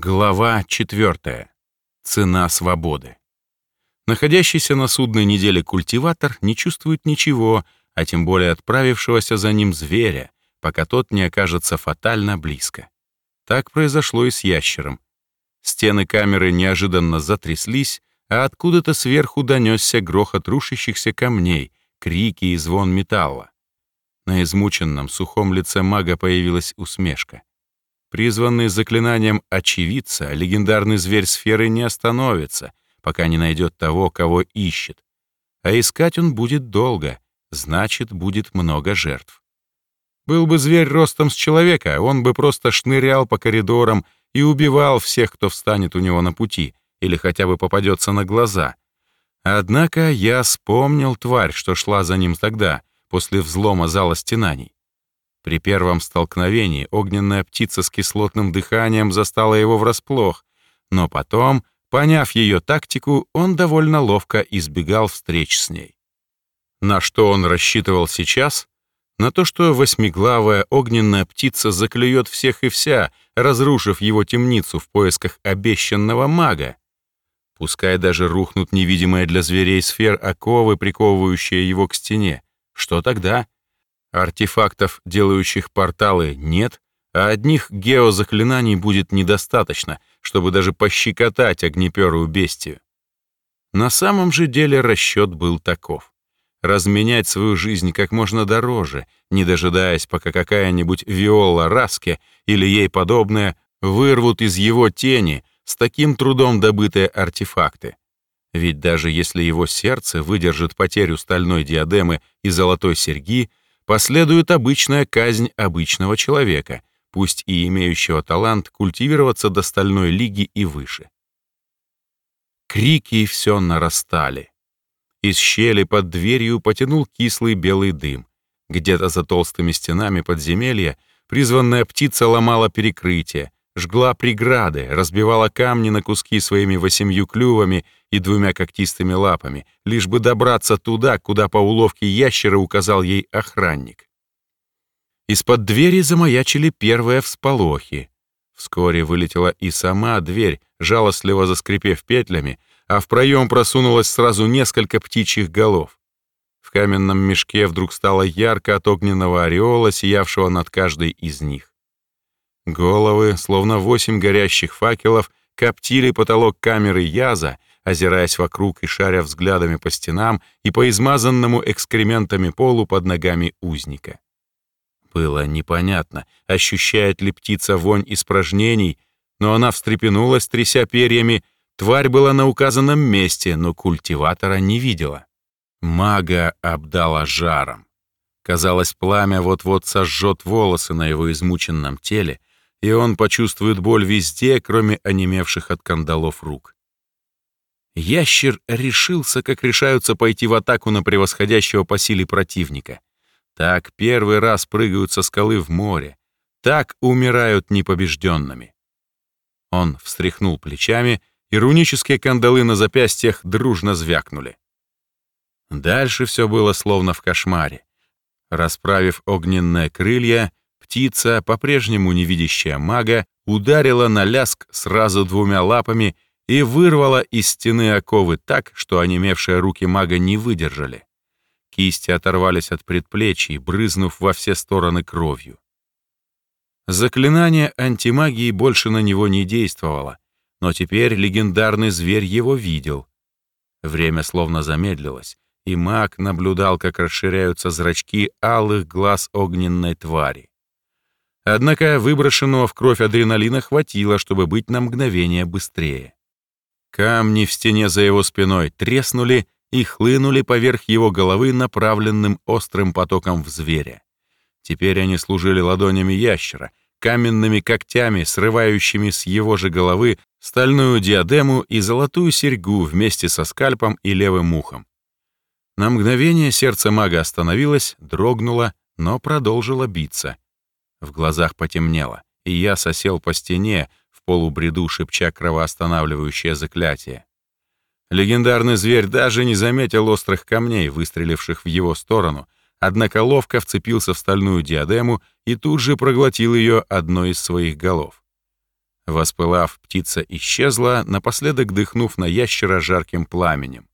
Глава 4. Цена свободы. Находящийся на судной неделе культиватор не чувствует ничего, а тем более отправившегося за ним зверя, пока тот не окажется фатально близко. Так произошло и с ящером. Стены камеры неожиданно затряслись, а откуда-то сверху донесся грохот рушащихся камней, крики и звон металла. На измученном сухом лице мага появилась усмешка. Призванный заклинанием очевидца, легендарный зверь сферы не остановится, пока не найдет того, кого ищет. А искать он будет долго, значит, будет много жертв. Был бы зверь ростом с человека, он бы просто шнырял по коридорам и убивал всех, кто встанет у него на пути или хотя бы попадется на глаза. Однако я вспомнил тварь, что шла за ним тогда, после взлома зала стенаний. При первом столкновении огненная птица с кислотным дыханием застала его врасплох, но потом, поняв ее тактику, он довольно ловко избегал встреч с ней. На что он рассчитывал сейчас? На то, что восьмиглавая огненная птица заклюет всех и вся, разрушив его темницу в поисках обещанного мага. Пускай даже рухнут невидимые для зверей сфер оковы, приковывающие его к стене. Что тогда? Артефактов, делающих порталы, нет, а одних геозаклинаний будет недостаточно, чтобы даже пощекотать огнеперую бестию. На самом же деле расчет был таков. Разменять свою жизнь как можно дороже, не дожидаясь, пока какая-нибудь Виола Раске или ей подобное вырвут из его тени с таким трудом добытые артефакты. Ведь даже если его сердце выдержит потерю стальной диадемы и золотой серьги, последует обычная казнь обычного человека, пусть и имеющего талант культивироваться до стальной лиги и выше. Крики все нарастали. Из щели под дверью потянул кислый белый дым. Где-то за толстыми стенами подземелья призванная птица ломала перекрытие, жгла преграды, разбивала камни на куски своими восемью клювами и двумя когтистыми лапами, лишь бы добраться туда, куда по уловке ящера указал ей охранник. Из-под двери замаячили первые всполохи. Вскоре вылетела и сама дверь, жалостливо заскрипев петлями, а в проем просунулось сразу несколько птичьих голов. В каменном мешке вдруг стало ярко от огненного ореола, сиявшего над каждой из них. Головы, словно восемь горящих факелов, коптили потолок камеры Яза, озираясь вокруг и шаря взглядами по стенам и по измазанному экскрементами полу под ногами узника. Было непонятно, ощущает ли птица вонь испражнений, но она встрепенулась, тряся перьями. Тварь была на указанном месте, но культиватора не видела. Мага обдала жаром. Казалось, пламя вот-вот сожжет волосы на его измученном теле, и он почувствует боль везде, кроме онемевших от кандалов рук. Ящер решился, как решаются пойти в атаку на превосходящего по силе противника. Так первый раз прыгают со скалы в море. Так умирают непобежденными. Он встряхнул плечами, и рунические кандалы на запястьях дружно звякнули. Дальше все было словно в кошмаре. Расправив огненные крылья, птица, по-прежнему не видящая мага, ударила на ляск сразу двумя лапами и вырвала из стены оковы так, что онемевшие руки мага не выдержали. Кисти оторвались от предплечий, брызнув во все стороны кровью. Заклинание антимагии больше на него не действовало, но теперь легендарный зверь его видел. Время словно замедлилось, и маг наблюдал, как расширяются зрачки алых глаз огненной твари. Однако выброшенного в кровь адреналина хватило, чтобы быть на мгновение быстрее. Камни в стене за его спиной треснули и хлынули поверх его головы направленным острым потоком в зверя. Теперь они служили ладонями ящера, каменными когтями, срывающими с его же головы стальную диадему и золотую серьгу вместе со скальпом и левым ухом. На мгновение сердце мага остановилось, дрогнуло, но продолжило биться — в глазах потемнело, и я сосел по стене, полубреду шепча кровоостанавливающее заклятие. Легендарный зверь даже не заметил острых камней, выстреливших в его сторону, однако ловко вцепился в стальную диадему и тут же проглотил ее одной из своих голов. Воспылав, птица исчезла, напоследок дыхнув на ящера жарким пламенем.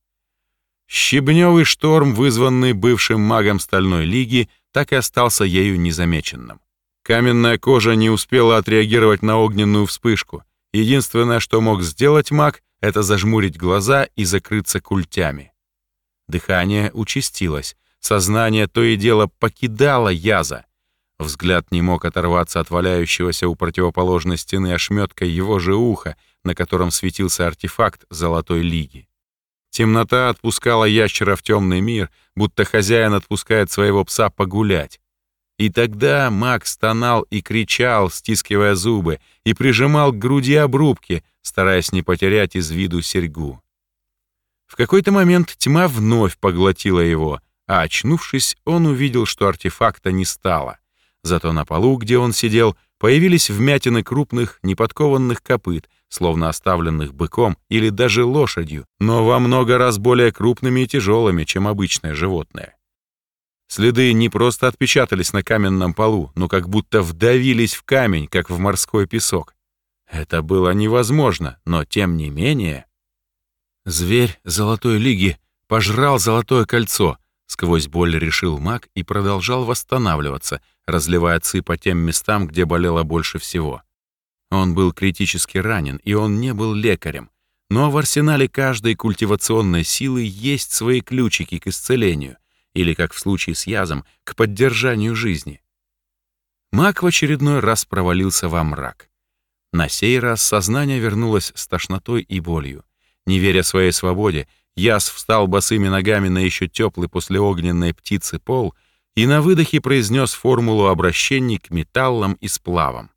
Щебневый шторм, вызванный бывшим магом Стальной Лиги, так и остался ею незамеченным. Каменная кожа не успела отреагировать на огненную вспышку. Единственное, что мог сделать маг, это зажмурить глаза и закрыться культями. Дыхание участилось, сознание то и дело покидало яза. Взгляд не мог оторваться от валяющегося у противоположной стены ошметка его же уха, на котором светился артефакт Золотой Лиги. Темнота отпускала ящера в темный мир, будто хозяин отпускает своего пса погулять. И тогда маг стонал и кричал, стискивая зубы, и прижимал к груди обрубки, стараясь не потерять из виду серьгу. В какой-то момент тьма вновь поглотила его, а очнувшись, он увидел, что артефакта не стало. Зато на полу, где он сидел, появились вмятины крупных, неподкованных копыт, словно оставленных быком или даже лошадью, но во много раз более крупными и тяжелыми, чем обычное животное. Следы не просто отпечатались на каменном полу, но как будто вдавились в камень, как в морской песок. Это было невозможно, но тем не менее... Зверь Золотой Лиги пожрал Золотое Кольцо, сквозь боль решил маг и продолжал восстанавливаться, разливая ци по тем местам, где болело больше всего. Он был критически ранен, и он не был лекарем. Но в арсенале каждой культивационной силы есть свои ключики к исцелению, или, как в случае с язом, к поддержанию жизни. Маг в очередной раз провалился во мрак. На сей раз сознание вернулось с тошнотой и болью. Не веря своей свободе, Яс встал босыми ногами на еще теплый после огненной птицы пол и на выдохе произнес формулу обращений к металлам и сплавам.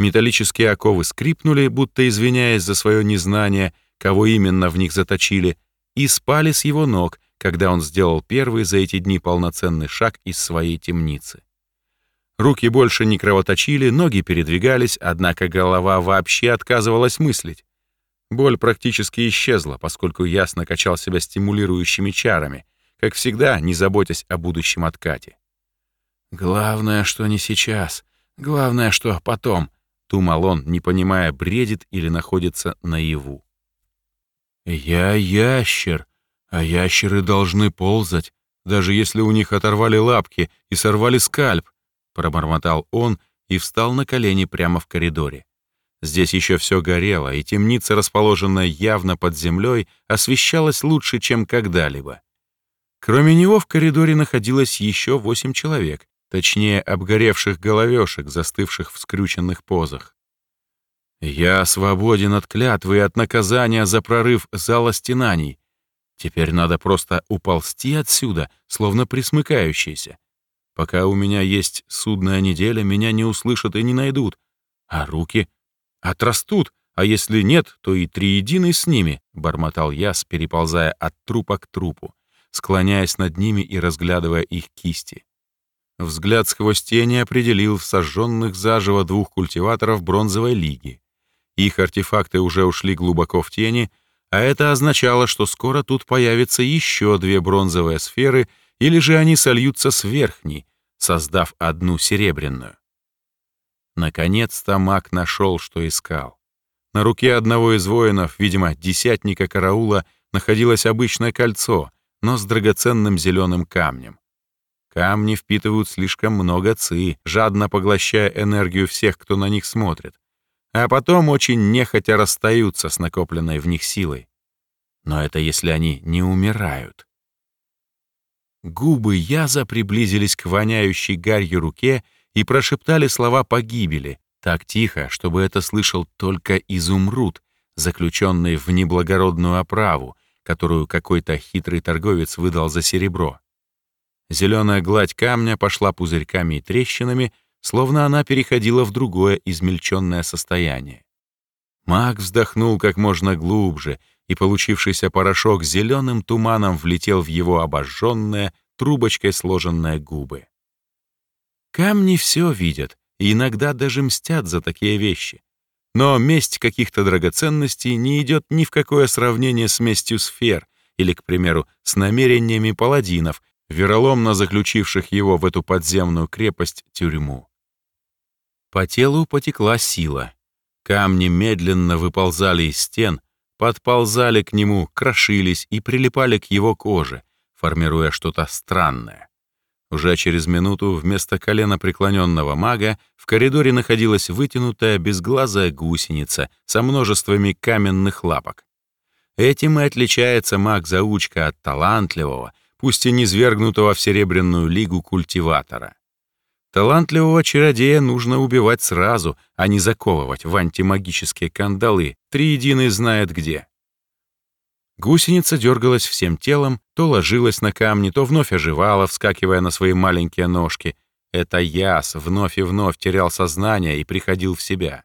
Металлические оковы скрипнули, будто извиняясь за свое незнание, кого именно в них заточили, и спали с его ног, когда он сделал первый за эти дни полноценный шаг из своей темницы. Руки больше не кровоточили, ноги передвигались, однако голова вообще отказывалась мыслить. Боль практически исчезла, поскольку ясно качал себя стимулирующими чарами, как всегда, не заботясь о будущем откате. «Главное, что не сейчас. Главное, что потом», Думал он, не понимая, бредит или находится наяву. «Я ящер, а ящеры должны ползать, даже если у них оторвали лапки и сорвали скальп», пробормотал он и встал на колени прямо в коридоре. Здесь еще все горело, и темница, расположенная явно под землей, освещалась лучше, чем когда-либо. Кроме него в коридоре находилось еще восемь человек, точнее, обгоревших головешек, застывших в скрюченных позах. «Я свободен от клятвы и от наказания за прорыв зала стенаний. Теперь надо просто уползти отсюда, словно присмыкающийся. Пока у меня есть судная неделя, меня не услышат и не найдут. А руки отрастут, а если нет, то и триединый с ними», — бормотал я, переползая от трупа к трупу, склоняясь над ними и разглядывая их кисти. Взгляд сквозь тени определил сожженных заживо двух культиваторов бронзовой лиги. Их артефакты уже ушли глубоко в тени, а это означало, что скоро тут появятся еще две бронзовые сферы, или же они сольются с верхней, создав одну серебряную. Наконец-то маг нашел, что искал. На руке одного из воинов, видимо, десятника караула, находилось обычное кольцо, но с драгоценным зеленым камнем. Камни впитывают слишком много ци, жадно поглощая энергию всех, кто на них смотрит, а потом очень нехотя расстаются с накопленной в них силой. Но это если они не умирают. Губы Яза приблизились к воняющей гарью руке и прошептали слова погибели, так тихо, чтобы это слышал только изумруд, заключенный в неблагородную оправу, которую какой-то хитрый торговец выдал за серебро. Зеленая гладь камня пошла пузырьками и трещинами, словно она переходила в другое измельченное состояние. Маг вздохнул как можно глубже, и получившийся порошок зеленым туманом влетел в его обожженные, трубочкой сложенные губы. Камни все видят и иногда даже мстят за такие вещи. Но месть каких-то драгоценностей не идет ни в какое сравнение с местью сфер или, к примеру, с намерениями паладинов, вероломно заключивших его в эту подземную крепость тюрьму. По телу потекла сила. Камни медленно выползали из стен, подползали к нему, крошились и прилипали к его коже, формируя что-то странное. Уже через минуту вместо колена преклоненного мага в коридоре находилась вытянутая безглазая гусеница со множествами каменных лапок. Этим и отличается маг-заучка от талантливого, пусть и не свергнутого в Серебряную лигу культиватора. Талантливого чародея нужно убивать сразу, а не заковывать в антимагические кандалы, триединый знает где. Гусеница дергалась всем телом, то ложилась на камни, то вновь оживала, вскакивая на свои маленькие ножки. Это яс вновь и вновь терял сознание и приходил в себя.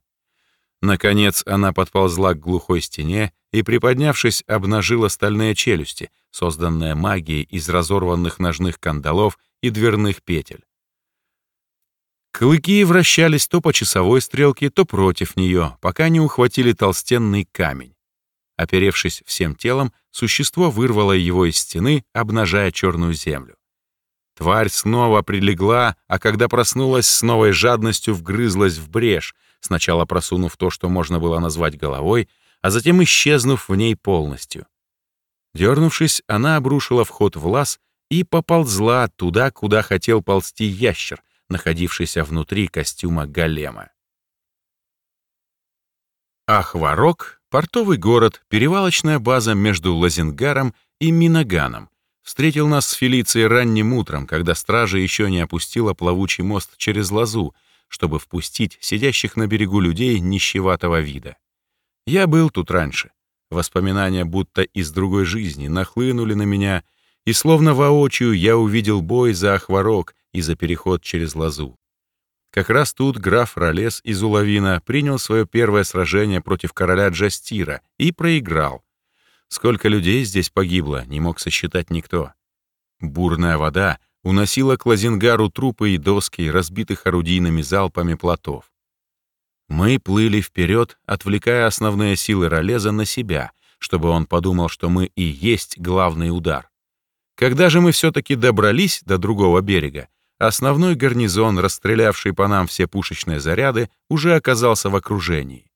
Наконец она подползла к глухой стене и, приподнявшись, обнажила стальные челюсти, созданные магией из разорванных ножных кандалов и дверных петель. Клыки вращались то по часовой стрелке, то против нее, пока не ухватили толстенный камень. Оперевшись всем телом, существо вырвало его из стены, обнажая черную землю. Тварь снова прилегла, а когда проснулась, с новой жадностью вгрызлась в брешь, сначала просунув то, что можно было назвать головой, а затем исчезнув в ней полностью. Дернувшись, она обрушила вход в лаз и поползла туда, куда хотел ползти ящер, находившийся внутри костюма голема. Ахварок — портовый город, перевалочная база между Лазингаром и Минаганом. Встретил нас с Фелицией ранним утром, когда стража еще не опустила плавучий мост через лазу, чтобы впустить сидящих на берегу людей нищеватого вида. Я был тут раньше. Воспоминания будто из другой жизни нахлынули на меня, и словно воочию я увидел бой за Ахварок и за переход через Лазу. Как раз тут граф Ролес из Улавина принял свое первое сражение против короля Джастира и проиграл. Сколько людей здесь погибло, не мог сосчитать никто. Бурная вода уносила к Лазингару трупы и доски, разбитых орудийными залпами плотов. Мы плыли вперед, отвлекая основные силы Ролеза на себя, чтобы он подумал, что мы и есть главный удар. Когда же мы все-таки добрались до другого берега, Основной гарнизон, расстрелявший по нам все пушечные заряды, уже оказался в окружении.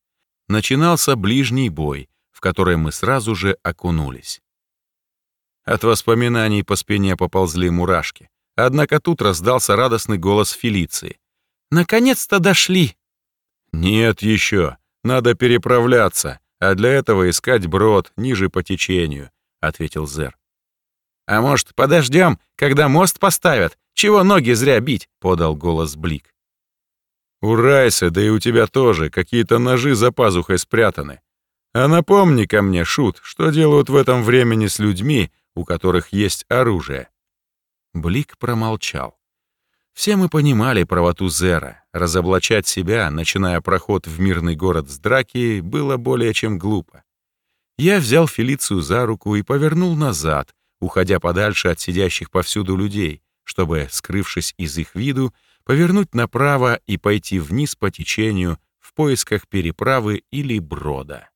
Начинался ближний бой, в который мы сразу же окунулись. От воспоминаний по спине поползли мурашки. Однако тут раздался радостный голос Фелиции. «Наконец-то дошли!» «Нет еще. Надо переправляться, а для этого искать брод ниже по течению», — ответил Зер. «А может, подождем, когда мост поставят? Чего ноги зря бить?» — подал голос Блик. «У Райса, да и у тебя тоже, какие-то ножи за пазухой спрятаны. А напомни ко мне, Шут, что делают в этом времени с людьми, у которых есть оружие?» Блик промолчал. Все мы понимали правоту Зера. Разоблачать себя, начиная проход в мирный город с драки, было более чем глупо. Я взял Фелицию за руку и повернул назад, уходя подальше от сидящих повсюду людей, чтобы, скрывшись из их виду, повернуть направо и пойти вниз по течению в поисках переправы или брода.